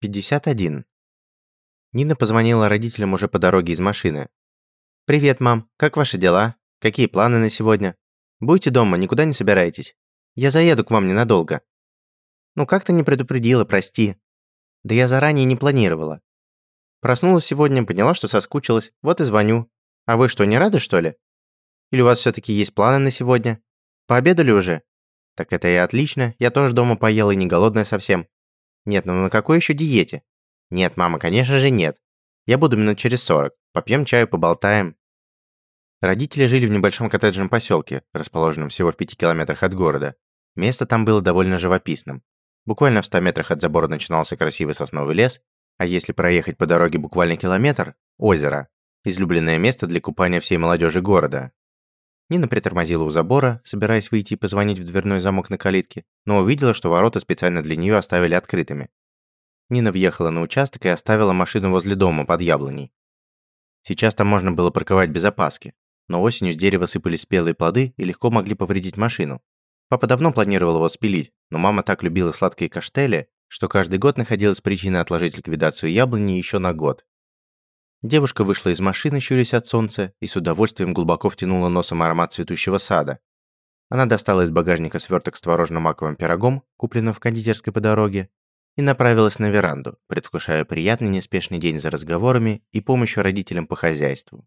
51. Нина позвонила родителям уже по дороге из машины. «Привет, мам. Как ваши дела? Какие планы на сегодня? Будете дома, никуда не собираетесь? Я заеду к вам ненадолго». «Ну как ты не предупредила, прости». «Да я заранее не планировала. Проснулась сегодня, поняла, что соскучилась, вот и звоню. А вы что, не рады, что ли? Или у вас все-таки есть планы на сегодня? Пообедали уже? Так это и отлично, я тоже дома поела и не голодная совсем. Нет, ну на какой еще диете? Нет, мама, конечно же нет. Я буду минут через сорок. Попьем чаю, поболтаем. Родители жили в небольшом коттеджном поселке, расположенном всего в пяти километрах от города. Место там было довольно живописным. Буквально в 100 метрах от забора начинался красивый сосновый лес, а если проехать по дороге буквально километр – озеро. Излюбленное место для купания всей молодежи города. Нина притормозила у забора, собираясь выйти и позвонить в дверной замок на калитке, но увидела, что ворота специально для нее оставили открытыми. Нина въехала на участок и оставила машину возле дома под яблоней. Сейчас там можно было парковать без опаски, но осенью с дерева сыпались спелые плоды и легко могли повредить машину. Папа давно планировал его спилить, но мама так любила сладкие каштели, что каждый год находилась причина отложить ликвидацию яблони еще на год. Девушка вышла из машины, щурясь от солнца, и с удовольствием глубоко втянула носом аромат цветущего сада. Она достала из багажника сверток с творожно-маковым пирогом, купленным в кондитерской по дороге, и направилась на веранду, предвкушая приятный неспешный день за разговорами и помощью родителям по хозяйству.